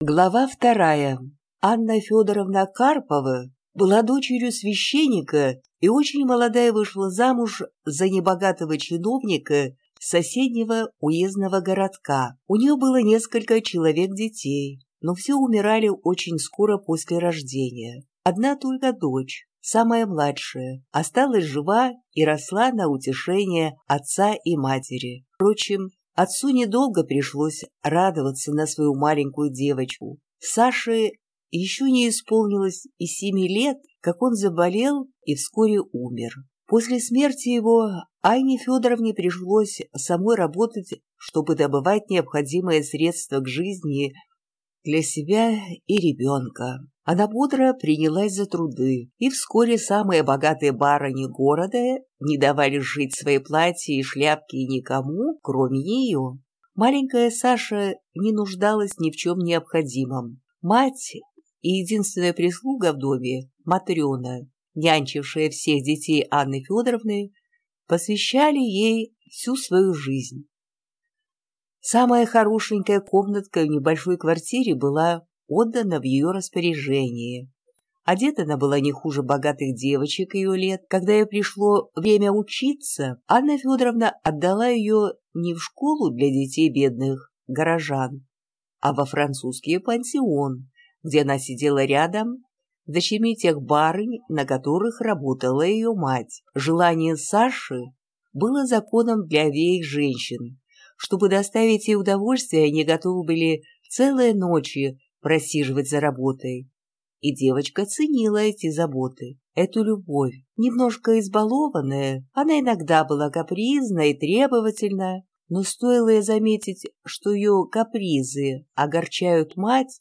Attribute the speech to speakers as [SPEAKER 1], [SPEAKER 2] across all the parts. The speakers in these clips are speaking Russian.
[SPEAKER 1] Глава вторая. Анна Федоровна Карпова была дочерью священника и очень молодая вышла замуж за небогатого чиновника соседнего уездного городка. У нее было несколько человек детей, но все умирали очень скоро после рождения. Одна только дочь, самая младшая, осталась жива и росла на утешение отца и матери. Впрочем, Отцу недолго пришлось радоваться на свою маленькую девочку. Саше еще не исполнилось и семи лет, как он заболел и вскоре умер. После смерти его Айне Федоровне пришлось самой работать, чтобы добывать необходимые средства к жизни для себя и ребенка. Она бодро принялась за труды, и вскоре самые богатые барыни города не давали жить свои платья и шляпки никому, кроме нее. Маленькая Саша не нуждалась ни в чем необходимом. Мать и единственная прислуга в доме, Матрена, нянчившая всех детей Анны Федоровны, посвящали ей всю свою жизнь. Самая хорошенькая комнатка в небольшой квартире была отдана в ее распоряжение. Одета она была не хуже богатых девочек ее лет. Когда ей пришло время учиться, Анна Федоровна отдала ее не в школу для детей бедных горожан, а во французский пансион, где она сидела рядом с дочерьми тех барынь, на которых работала ее мать. Желание Саши было законом для обеих женщин. Чтобы доставить ей удовольствие, они готовы были целые ночи просиживать за работой. И девочка ценила эти заботы, эту любовь. Немножко избалованная, она иногда была капризна и требовательна, но стоило ей заметить, что ее капризы огорчают мать,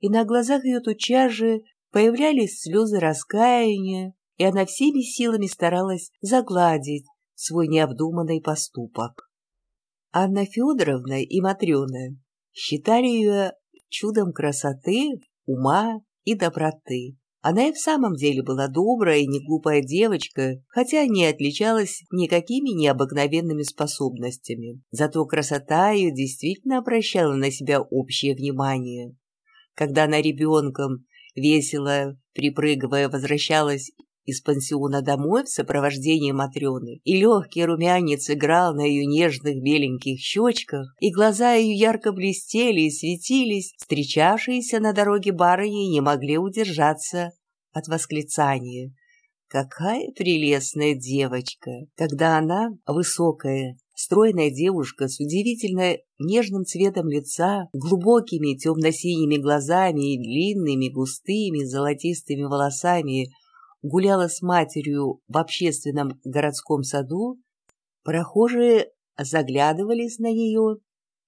[SPEAKER 1] и на глазах ее тотчас же появлялись слезы раскаяния, и она всеми силами старалась загладить свой необдуманный поступок. Анна Федоровна и Матрена считали ее чудом красоты, ума и доброты. Она и в самом деле была добрая и неглупая девочка, хотя не отличалась никакими необыкновенными способностями. Зато красота ее действительно обращала на себя общее внимание. Когда она ребенком, весело припрыгивая, возвращалась из пансиона домой в сопровождении Матрены, и легкий румянец играл на ее нежных беленьких щечках, и глаза ее ярко блестели и светились, встречавшиеся на дороге барыни не могли удержаться от восклицания. Какая прелестная девочка! Когда она, высокая, стройная девушка с удивительно нежным цветом лица, глубокими темно-синими глазами и длинными густыми золотистыми волосами, гуляла с матерью в общественном городском саду, прохожие заглядывались на нее,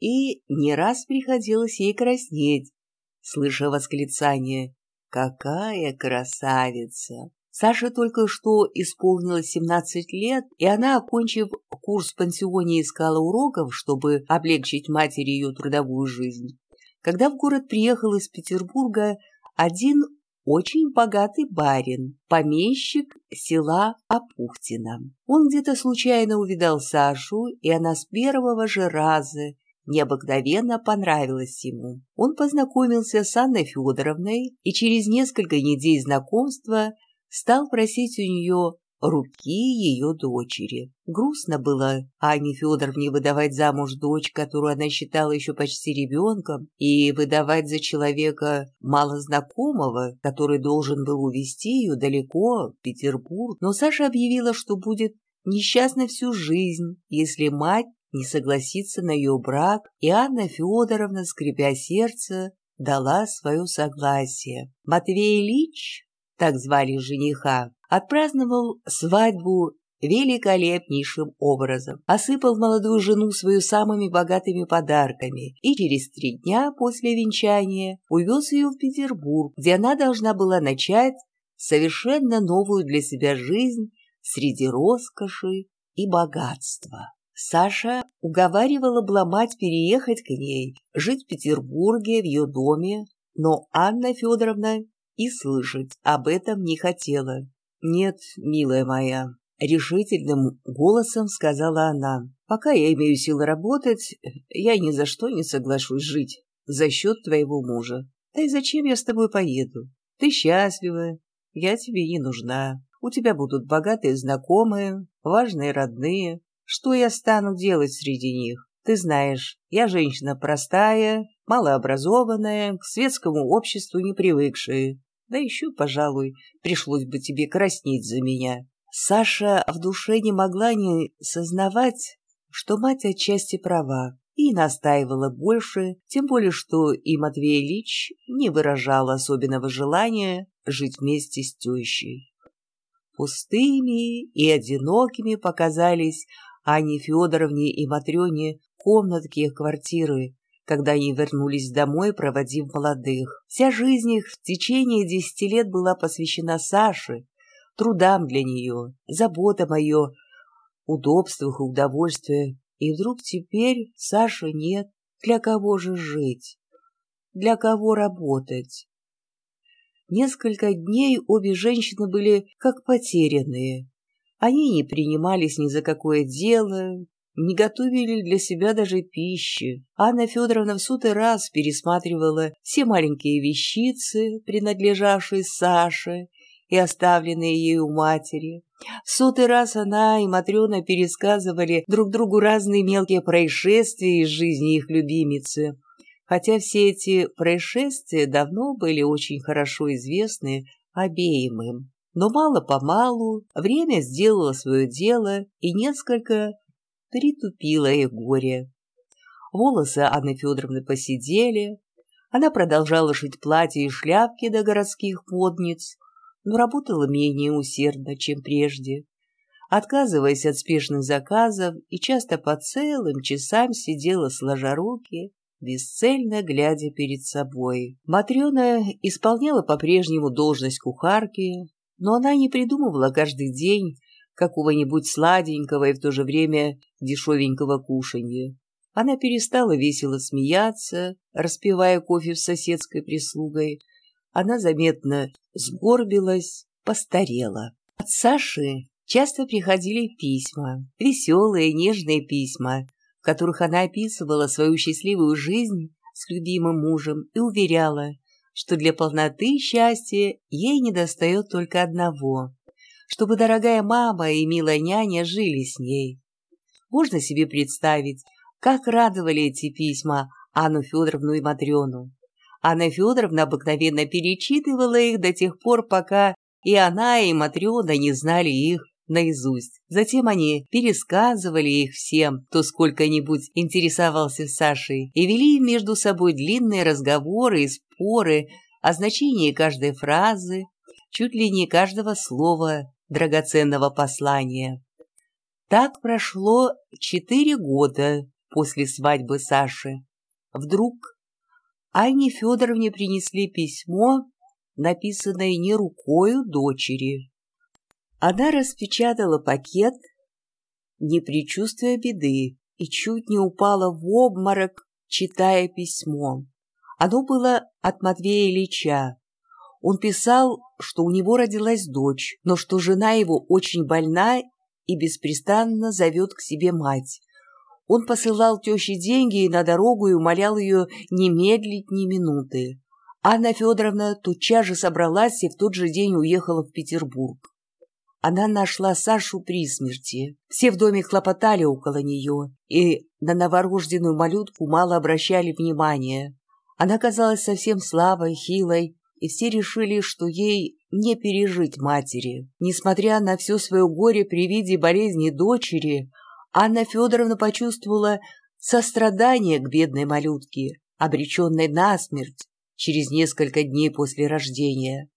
[SPEAKER 1] и не раз приходилось ей краснеть, слыша восклицание «Какая красавица!». Саше только что исполнилось 17 лет, и она, окончив курс в пансионе, искала уроков, чтобы облегчить матери ее трудовую жизнь. Когда в город приехал из Петербурга один очень богатый барин, помещик села Апухтина. Он где-то случайно увидал Сашу, и она с первого же раза необыкновенно понравилась ему. Он познакомился с Анной Федоровной и через несколько недель знакомства стал просить у нее руки ее дочери. Грустно было Ане Федоровне выдавать замуж дочь, которую она считала еще почти ребенком, и выдавать за человека малознакомого, который должен был увезти ее далеко, в Петербург. Но Саша объявила, что будет несчастна всю жизнь, если мать не согласится на ее брак, и Анна Федоровна, скрипя сердце, дала свое согласие. Матвей Ильич, так звали жениха, отпраздновал свадьбу великолепнейшим образом, осыпал молодую жену свою самыми богатыми подарками и через три дня после венчания увез ее в Петербург, где она должна была начать совершенно новую для себя жизнь среди роскоши и богатства. Саша уговаривала была мать переехать к ней, жить в Петербурге, в ее доме, но Анна Федоровна и слышать об этом не хотела. «Нет, милая моя», — решительным голосом сказала она, «пока я имею силы работать, я ни за что не соглашусь жить за счет твоего мужа. Да и зачем я с тобой поеду? Ты счастлива, я тебе не нужна. У тебя будут богатые знакомые, важные родные. Что я стану делать среди них? Ты знаешь, я женщина простая, малообразованная, к светскому обществу не привыкшая. Да еще, пожалуй, пришлось бы тебе краснеть за меня. Саша в душе не могла не сознавать, что мать отчасти права, и настаивала больше, тем более что и Матвей Ильич не выражал особенного желания жить вместе с тещей. Пустыми и одинокими показались Ане Федоровне и Матрёне комнатки их квартиры, когда они вернулись домой, проводив молодых. Вся жизнь их в течение десяти лет была посвящена Саше, трудам для нее, заботам о ее удобствах и удовольствиях. И вдруг теперь Саши нет. Для кого же жить? Для кого работать? Несколько дней обе женщины были как потерянные. Они не принимались ни за какое дело, не готовили для себя даже пищи. Анна Федоровна в сотый раз пересматривала все маленькие вещицы, принадлежавшие Саше и оставленные ею матери. В сотый раз она и Матрена пересказывали друг другу разные мелкие происшествия из жизни их любимицы хотя все эти происшествия давно были очень хорошо известны обеим им. Но мало-помалу время сделало свое дело и несколько притупило их горе. Волосы Анны Федоровны посидели, она продолжала шить платья и шляпки до городских модниц, но работала менее усердно, чем прежде, отказываясь от спешных заказов и часто по целым часам сидела сложа руки бесцельно глядя перед собой. Матрена исполняла по-прежнему должность кухарки, но она не придумывала каждый день какого-нибудь сладенького и в то же время дешевенького кушанья. Она перестала весело смеяться, распивая кофе с соседской прислугой. Она заметно сгорбилась, постарела. От Саши часто приходили письма, веселые, нежные письма, в которых она описывала свою счастливую жизнь с любимым мужем и уверяла, что для полноты счастья ей недостает только одного, чтобы дорогая мама и милая няня жили с ней. Можно себе представить, как радовали эти письма Анну Федоровну и Матрёну. Анна Федоровна обыкновенно перечитывала их до тех пор, пока и она, и Матрёна не знали их наизусть. Затем они пересказывали их всем, кто сколько-нибудь интересовался Сашей, и вели между собой длинные разговоры и споры о значении каждой фразы, чуть ли не каждого слова драгоценного послания. Так прошло четыре года после свадьбы Саши. Вдруг Анне Федоровне принесли письмо, написанное не рукою дочери, она распечатала пакет, не предчувствуя беды, и чуть не упала в обморок, читая письмо. Оно было от Матвея Ильича. Он писал, что у него родилась дочь, но что жена его очень больна и беспрестанно зовет к себе мать. Он посылал теще деньги на дорогу и умолял ее не медлить ни минуты. Анна Федоровна тутчас же собралась и в тот же день уехала в Петербург. Она нашла Сашу при смерти. Все в доме хлопотали около нее, и на новорожденную малютку мало обращали внимания. Она казалась совсем слабой, хилой, и все решили, что ей не пережить матери. Несмотря на все свое горе при виде болезни дочери, Анна Федоровна почувствовала сострадание к бедной малютке, обреченной на смерть через несколько дней после рождения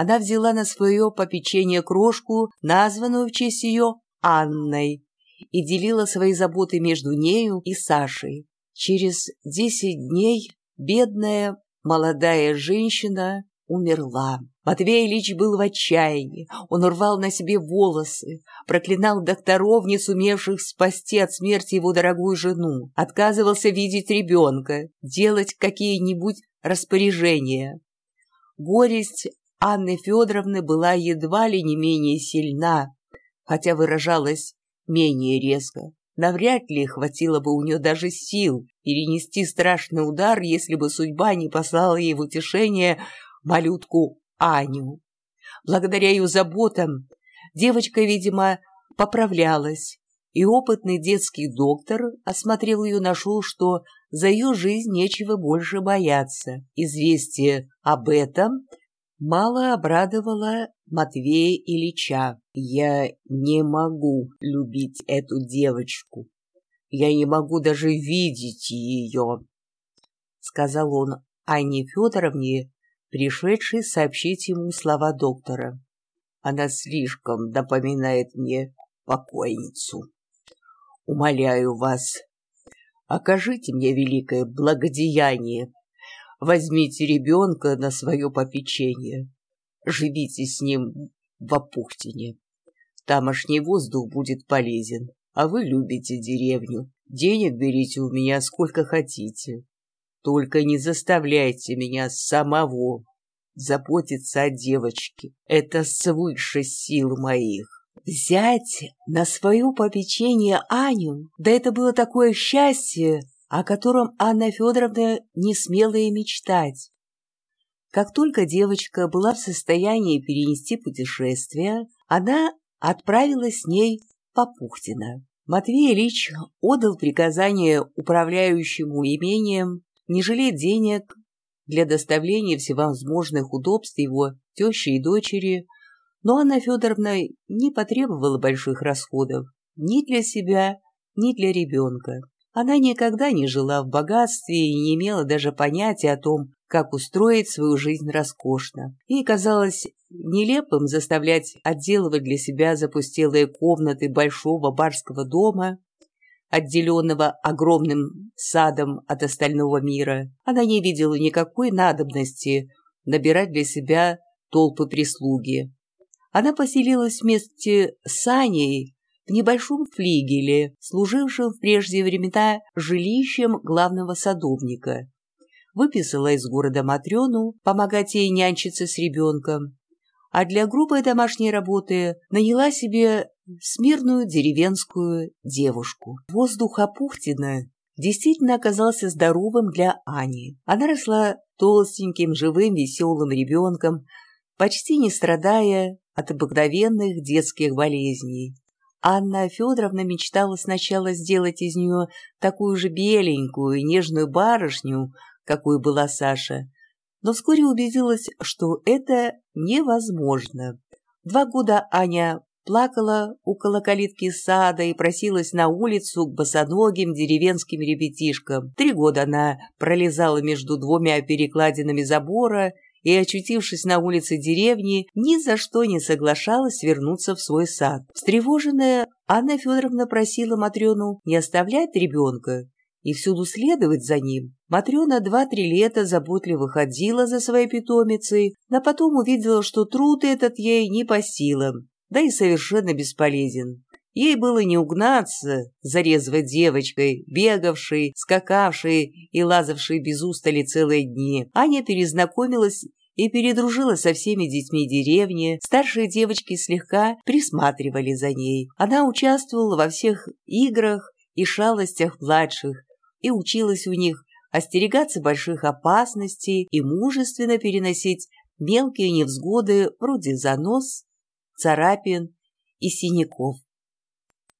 [SPEAKER 1] она взяла на свое попечение крошку, названную в честь ее Анной, и делила свои заботы между нею и Сашей. Через десять дней бедная молодая женщина умерла. Матвей Ильич был в отчаянии. Он рвал на себе волосы, проклинал докторов, не сумевших спасти от смерти его дорогую жену, отказывался видеть ребенка, делать какие-нибудь распоряжения. Горесть Анны Федоровны была едва ли не менее сильна, хотя выражалась менее резко. навряд ли хватило бы у нее даже сил перенести страшный удар, если бы судьба не послала ей в утешение малютку Аню. Благодаря ее заботам девочка, видимо, поправлялась, и опытный детский доктор осмотрел ее, нашел, что за ее жизнь нечего больше бояться. Известие об этом мало обрадовало Матвея Ильича. «Я не могу любить эту девочку. Я не могу даже видеть ее», — сказал он Анне Федоровне, пришедшей сообщить ему слова доктора. «Она слишком напоминает мне покойницу. Умоляю вас, окажите мне великое благодеяние Возьмите ребенка на свое попечение. Живите с ним в Апухтине. Тамошний воздух будет полезен, а вы любите деревню. Денег берите у меня сколько хотите. Только не заставляйте меня самого заботиться о девочке. Это свыше сил моих. Взять на свое попечение Аню, да это было такое счастье, о котором Анна Федоровна не смела и мечтать. Как только девочка была в состоянии перенести путешествие, она отправилась с ней по Пухтино. Матвей Ильич отдал приказание управляющему имением не жалеть денег для доставления всевозможных удобств его теще и дочери, но Анна Федоровна не потребовала больших расходов ни для себя, ни для ребенка. Она никогда не жила в богатстве и не имела даже понятия о том, как устроить свою жизнь роскошно. Ей казалось нелепым заставлять отделывать для себя запустелые комнаты большого барского дома, отделенного огромным садом от остального мира. Она не видела никакой надобности набирать для себя толпы прислуги. Она поселилась вместе с Аней в небольшом флигеле, служившем в прежние времена жилищем главного садовника. Выписала из города Матрёну помогать ей нянчиться с ребенком, а для грубой домашней работы наняла себе смирную деревенскую девушку. Воздух Апухтина действительно оказался здоровым для Ани. Она росла толстеньким, живым, веселым ребенком, почти не страдая от обыкновенных детских болезней. Анна Федоровна мечтала сначала сделать из нее такую же беленькую и нежную барышню, какой была Саша, но вскоре убедилась, что это невозможно. Два года Аня плакала около калитки сада и просилась на улицу к босоногим деревенским ребятишкам. Три года она пролезала между двумя перекладинами забора и, очутившись на улице деревни, ни за что не соглашалась вернуться в свой сад. Встревоженная, Анна Федоровна просила Матрёну не оставлять ребенка и всюду следовать за ним. Матрёна два-три лета заботливо ходила за своей питомицей, но потом увидела, что труд этот ей не по силам, да и совершенно бесполезен. Ей было не угнаться за девочкой, бегавшей, скакавшей и лазавшей без устали целые дни. Аня перезнакомилась и передружила со всеми детьми деревни. Старшие девочки слегка присматривали за ней. Она участвовала во всех играх и шалостях младших и училась у них остерегаться больших опасностей и мужественно переносить мелкие невзгоды вроде занос, царапин и синяков.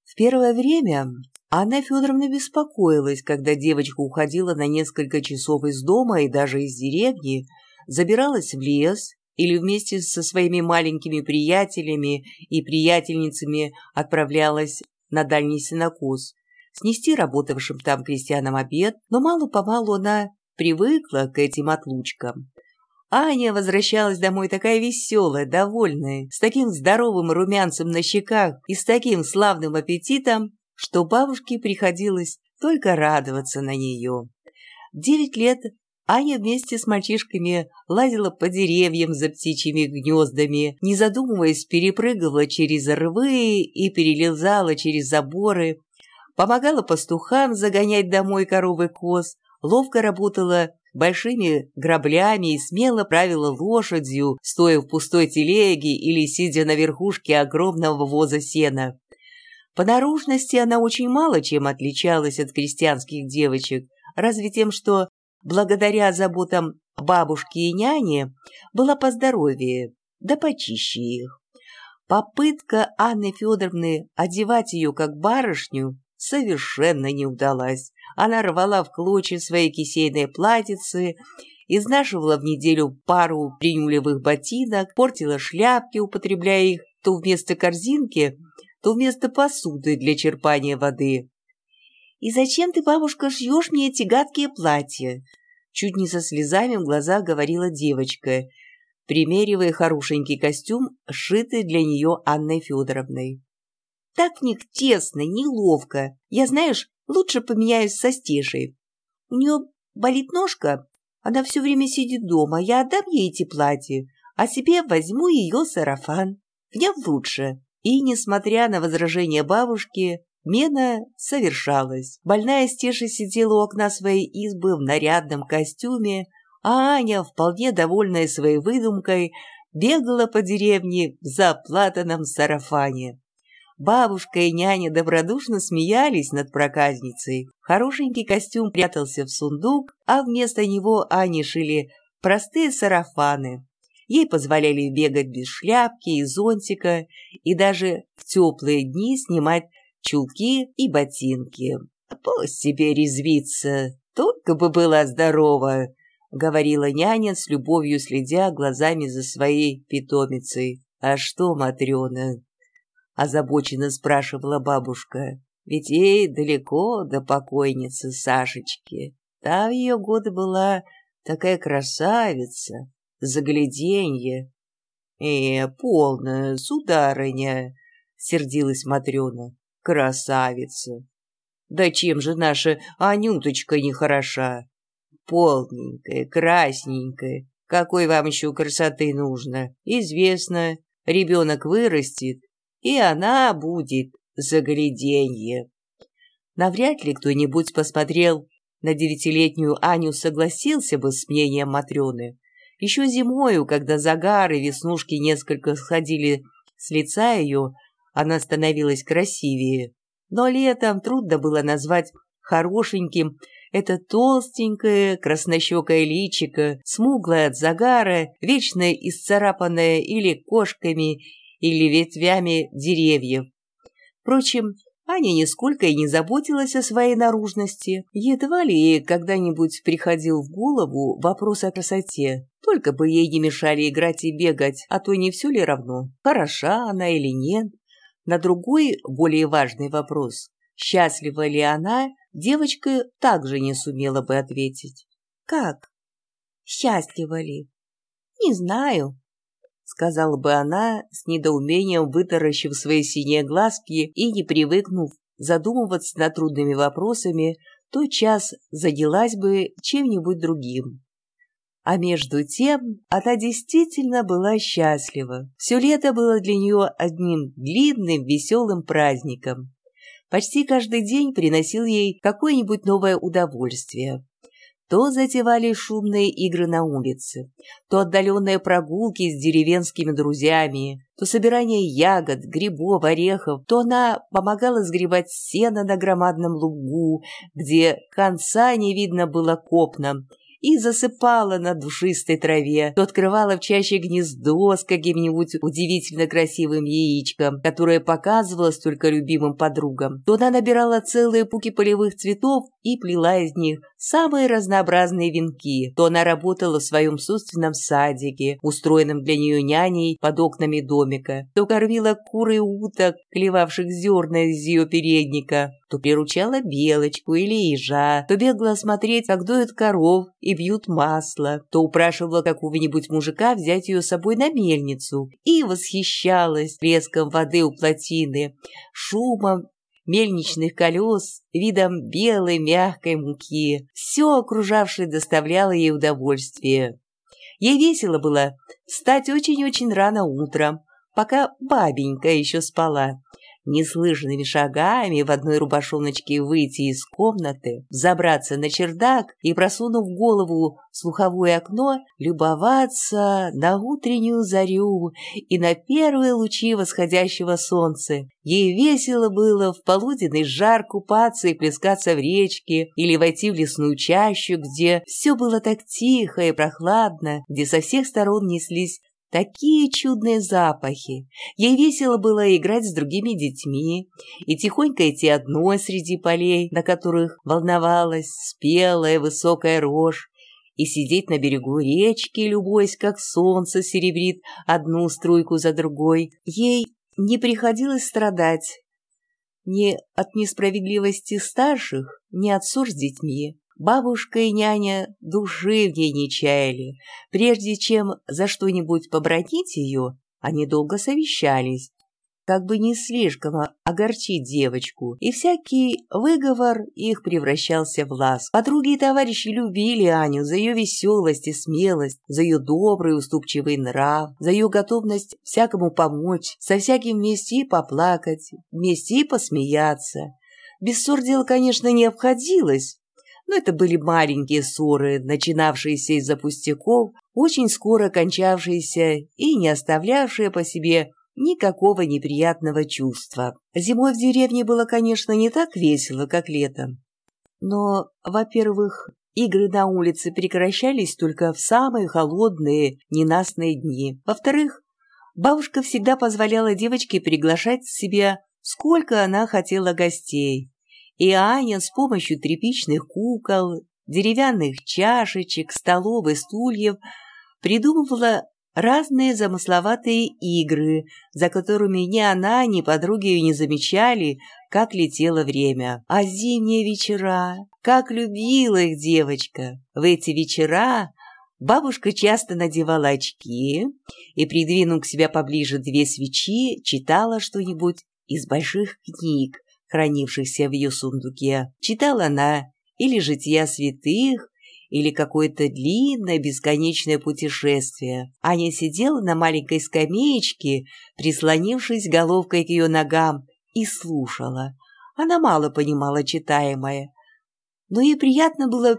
[SPEAKER 1] В первое время Анна Федоровна беспокоилась, когда девочка уходила на несколько часов из дома и даже из деревни, забиралась в лес или вместе со своими маленькими приятелями и приятельницами отправлялась на дальний сенокос, снести работавшим там крестьянам обед, но мало-помалу она привыкла к этим отлучкам. Аня возвращалась домой такая веселая, довольная, с таким здоровым румянцем на щеках и с таким славным аппетитом, что бабушке приходилось только радоваться на нее. Девять лет Аня вместе с мальчишками лазила по деревьям за птичьими гнездами, не задумываясь, перепрыгивала через рвы и перелезала через заборы, помогала пастухам загонять домой коровы коз, ловко работала большими граблями и смело правила лошадью, стоя в пустой телеге или сидя на верхушке огромного воза сена. По наружности она очень мало чем отличалась от крестьянских девочек, разве тем, что, благодаря заботам бабушки и няни, была поздоровее, да почище их. Попытка Анны Федоровны одевать ее как барышню совершенно не удалась. Она рвала в клочья свои кисейные платьицы, изнашивала в неделю пару принюлевых ботинок, портила шляпки, употребляя их то вместо корзинки, то вместо посуды для черпания воды. «И зачем ты, бабушка, шьешь мне эти гадкие платья?» Чуть не со слезами в глазах говорила девочка, примеривая хорошенький костюм, сшитый для нее Анной Федоровной. «Так в них тесно, неловко. Я, знаешь, лучше поменяюсь со Стешей. У нее болит ножка, она все время сидит дома, я отдам ей эти платья, а себе возьму ее сарафан. В нем лучше». И, несмотря на возражения бабушки, Мена совершалась. Больная Стеша сидела у окна своей избы в нарядном костюме, а Аня, вполне довольная своей выдумкой, бегала по деревне в заплатанном сарафане. Бабушка и няня добродушно смеялись над проказницей. Хорошенький костюм прятался в сундук, а вместо него Ане шили простые сарафаны. Ей позволяли бегать без шляпки и зонтика, и даже в теплые дни снимать чулки и ботинки. «Пусть себе резвится, только бы была здорова», — говорила няня с любовью, следя глазами за своей питомицей. «А что, Матрена?» — озабоченно спрашивала бабушка. «Ведь ей далеко до покойницы Сашечки. Та в ее годы была такая красавица, загляденье». «Э, полная, сударыня!» — сердилась Матрена. Красавица! Да чем же наша Анюточка не хороша? Полненькая, красненькая. Какой вам еще красоты нужно? Известно, ребенок вырастет, и она будет загляденье. Навряд ли кто-нибудь посмотрел на девятилетнюю Аню согласился бы с мнением Матрены. Еще зимою, когда загар и веснушки несколько сходили с лица ее, она становилась красивее. Но летом трудно было назвать хорошеньким это толстенькое, краснощекое личико, смуглое от загара, вечно исцарапанное или кошками, или ветвями деревьев. Впрочем, Аня нисколько и не заботилась о своей наружности. Едва ли ей когда-нибудь приходил в голову вопрос о красоте. Только бы ей не мешали играть и бегать, а то не все ли равно, хороша она или нет. На другой, более важный вопрос, счастлива ли она, девочка также не сумела бы ответить. «Как? Счастлива ли? Не знаю», — сказала бы она, с недоумением вытаращив свои синие глазки и не привыкнув задумываться над трудными вопросами, то час заделась бы чем-нибудь другим. А между тем она действительно была счастлива. Все лето было для нее одним длинным веселым праздником. Почти каждый день приносил ей какое-нибудь новое удовольствие. То затевали шумные игры на улице, то отдаленные прогулки с деревенскими друзьями, то собирание ягод, грибов, орехов, то она помогала сгребать сено на громадном лугу, где конца не видно было копнам, и засыпала на душистой траве, то открывала в чаще гнездо с каким-нибудь удивительно красивым яичком, которое показывалось только любимым подругам, то она набирала целые пуки полевых цветов и плела из них самые разнообразные венки, то она работала в своем собственном садике, устроенном для нее няней под окнами домика, то кормила куры и уток, клевавших зерна из ее передника, то приручала белочку или ежа, то бегала смотреть, как доют коров и бьют масло, то упрашивала какого-нибудь мужика взять ее с собой на мельницу и восхищалась треском воды у плотины, шумом мельничных колес, видом белой мягкой муки. Все окружавшее доставляло ей удовольствие. Ей весело было встать очень-очень рано утром, пока бабенька еще спала, неслышными шагами в одной рубашоночке выйти из комнаты, забраться на чердак и, просунув голову в слуховое окно, любоваться на утреннюю зарю и на первые лучи восходящего солнца. Ей весело было в полуденный жар купаться и плескаться в речке или войти в лесную чащу, где все было так тихо и прохладно, где со всех сторон неслись Такие чудные запахи. Ей весело было играть с другими детьми и тихонько идти одной среди полей, на которых волновалась спелая высокая рожь, и сидеть на берегу речки, любуясь, как солнце серебрит одну струйку за другой. Ей не приходилось страдать ни от несправедливости старших, ни от ссор с детьми. Бабушка и няня души в ней не чаяли. Прежде чем за что-нибудь побронить ее, они долго совещались, как бы не слишком огорчить девочку, и всякий выговор их превращался в ласк. Подруги и товарищи любили Аню за ее веселость и смелость, за ее добрый уступчивый нрав, за ее готовность всякому помочь, со всяким вместе и поплакать, вместе и посмеяться. Без ссор дело, конечно, не обходилось, но это были маленькие ссоры, начинавшиеся из-за пустяков, очень скоро кончавшиеся и не оставлявшие по себе никакого неприятного чувства. Зимой в деревне было, конечно, не так весело, как летом. Но, во-первых, игры на улице прекращались только в самые холодные, ненастные дни. Во-вторых, бабушка всегда позволяла девочке приглашать себе сколько она хотела гостей и Аня с помощью тряпичных кукол, деревянных чашечек, столов и стульев придумывала разные замысловатые игры, за которыми ни она, ни подруги ее не замечали, как летело время. А зимние вечера, как любила их девочка. В эти вечера бабушка часто надевала очки и, придвинув к себе поближе две свечи, читала что-нибудь из больших книг, хранившихся в ее сундуке. Читала она или «Жития святых», или какое-то длинное бесконечное путешествие. Аня сидела на маленькой скамеечке, прислонившись головкой к ее ногам, и слушала. Она мало понимала читаемое, но ей приятно было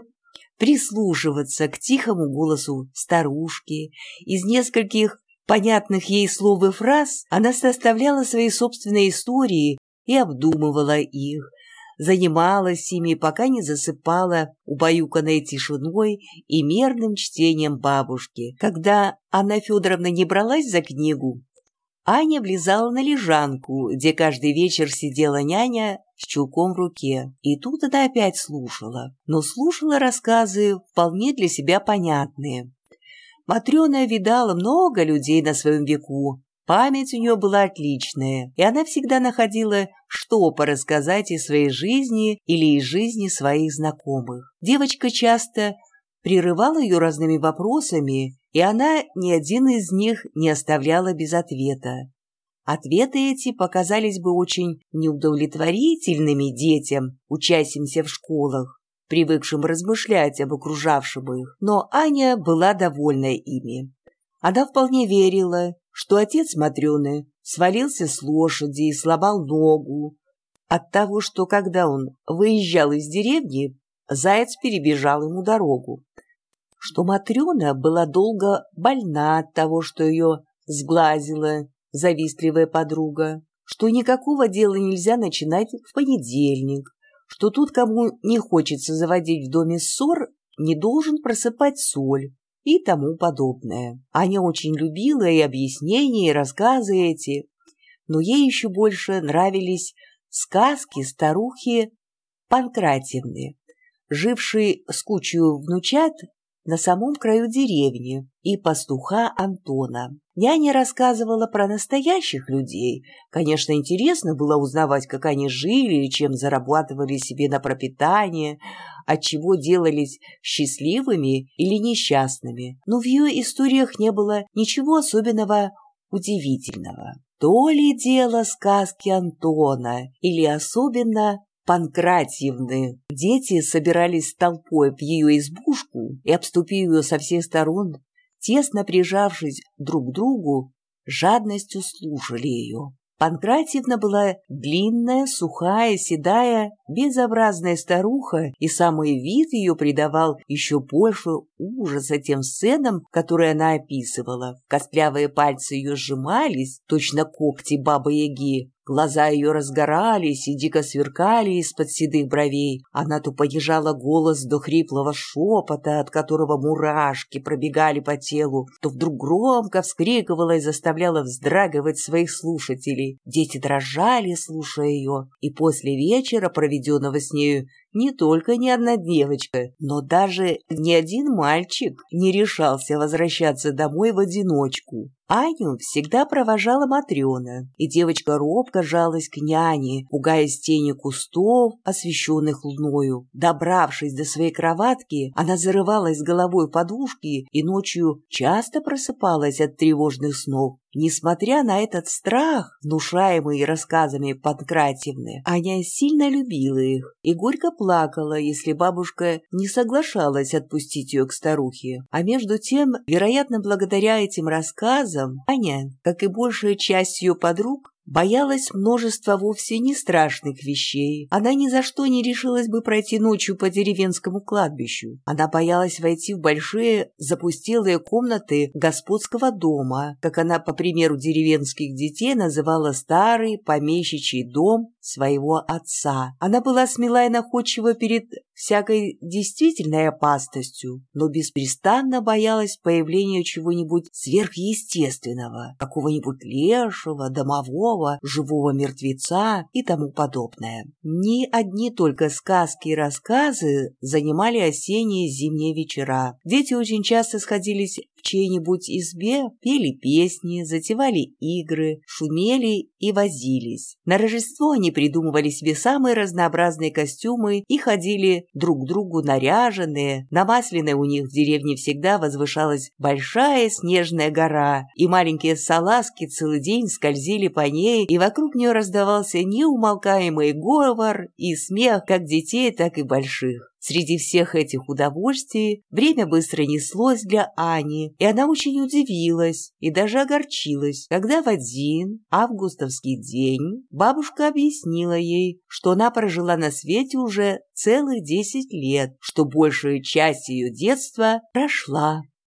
[SPEAKER 1] прислушиваться к тихому голосу старушки. Из нескольких понятных ей слов и фраз она составляла свои собственные истории и обдумывала их, занималась ими, пока не засыпала, убаюканной тишиной и мерным чтением бабушки. Когда Анна Федоровна не бралась за книгу, Аня влезала на лежанку, где каждый вечер сидела няня с чулком в руке. И тут она опять слушала, но слушала рассказы вполне для себя понятные. Матрена видала много людей на своем веку, Память у нее была отличная, и она всегда находила, что порассказать из своей жизни или из жизни своих знакомых. Девочка часто прерывала ее разными вопросами, и она ни один из них не оставляла без ответа. Ответы эти показались бы очень неудовлетворительными детям, учащимся в школах, привыкшим размышлять об окружавшем их, но Аня была довольна ими. Она вполне верила, что отец Матрёны свалился с лошади и сломал ногу. От того, что когда он выезжал из деревни, заяц перебежал ему дорогу, что Матрёна была долго больна от того, что ее сглазила завистливая подруга, что никакого дела нельзя начинать в понедельник, что тут кому не хочется заводить в доме ссор, не должен просыпать соль, и тому подобное. Аня очень любила и объяснения, и рассказы эти, но ей еще больше нравились сказки старухи Панкратьевны, жившей с кучей внучат на самом краю деревни, и пастуха Антона. Няня рассказывала про настоящих людей. Конечно, интересно было узнавать, как они жили и чем зарабатывали себе на пропитание, от чего делались счастливыми или несчастными. Но в ее историях не было ничего особенного удивительного. То ли дело сказки Антона, или особенно Панкратьевны. Дети собирались толпой в ее избушку и, обступив ее со всех сторон, тесно прижавшись друг к другу, жадностью слушали ее. Панкратьевна была длинная, сухая, седая, безобразная старуха, и самый вид ее придавал еще больше ужаса тем сценам, которые она описывала. Костлявые пальцы ее сжимались, точно когти бабы-яги, Глаза ее разгорались и дико сверкали из-под седых бровей. Она то понижала голос до хриплого шепота, от которого мурашки пробегали по телу, то вдруг громко вскрикивала и заставляла вздрагивать своих слушателей. Дети дрожали, слушая ее, и после вечера, проведенного с нею, не только ни одна девочка, но даже ни один мальчик не решался возвращаться домой в одиночку. Аню всегда провожала Матрена, и девочка робко жалась к няне, пугаясь тени кустов, освещенных луною. Добравшись до своей кроватки, она зарывалась головой подушки и ночью часто просыпалась от тревожных снов. Несмотря на этот страх, внушаемый рассказами Панкратьевны, Аня сильно любила их и горько плакала, если бабушка не соглашалась отпустить ее к старухе. А между тем, вероятно, благодаря этим рассказам, Аня, как и большая часть ее подруг, Боялась множества вовсе не страшных вещей. Она ни за что не решилась бы пройти ночью по деревенскому кладбищу. Она боялась войти в большие запустелые комнаты господского дома, как она, по примеру деревенских детей, называла старый помещичий дом своего отца. Она была смела и находчива перед всякой действительной опасностью, но беспрестанно боялась появления чего-нибудь сверхъестественного, какого-нибудь лешего, домового, живого мертвеца и тому подобное. Не одни только сказки и рассказы занимали осенние и зимние вечера. Дети очень часто сходились в чьей-нибудь избе, пели песни, затевали игры, шумели и возились. На Рождество они придумывали себе самые разнообразные костюмы и ходили друг к другу наряженные. На Масляной у них в деревне всегда возвышалась большая снежная гора, и маленькие салазки целый день скользили по ней, и вокруг нее раздавался неумолкаемый говор и смех как детей, так и больших. Среди всех этих удовольствий время быстро неслось для Ани, и она очень удивилась и даже огорчилась, когда в один августовский день бабушка объяснила ей, что она прожила на свете уже целых десять лет, что большая часть ее детства прошла